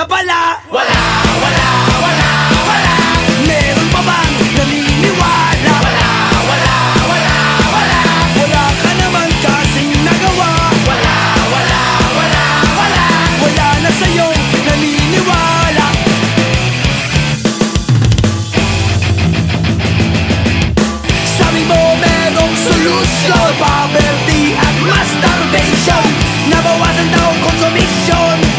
na pala. Wala, wala, wala, wala. Meron pa bang naniniwala? Wala, wala, wala, wala. Wala ka naman kasing nagawa. Wala, wala, wala, wala. Wala na sa'yong naniniwala. Sabi mo merong solusyon Poverty at masturbation. Nabawasan daw consumption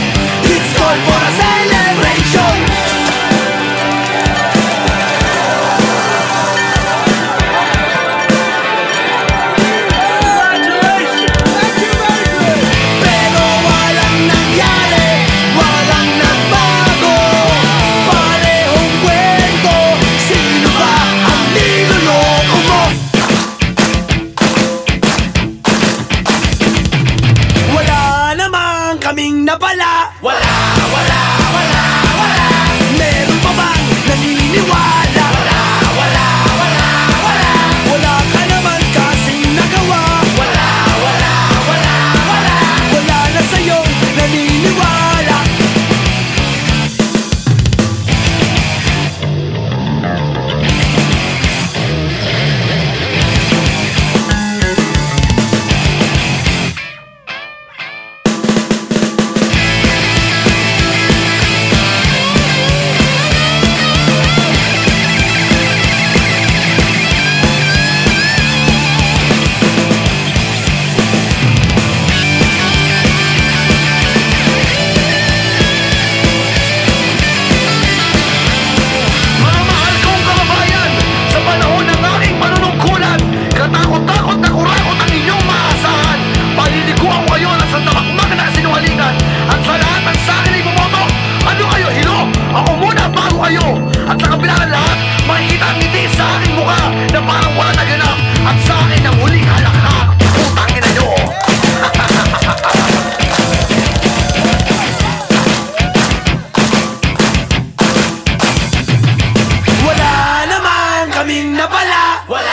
kaming napala Wala, wala. namin na pala. Wala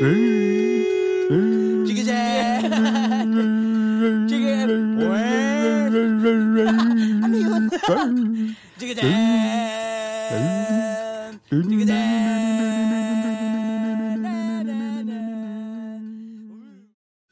Hey. Duggeden! Duggeden!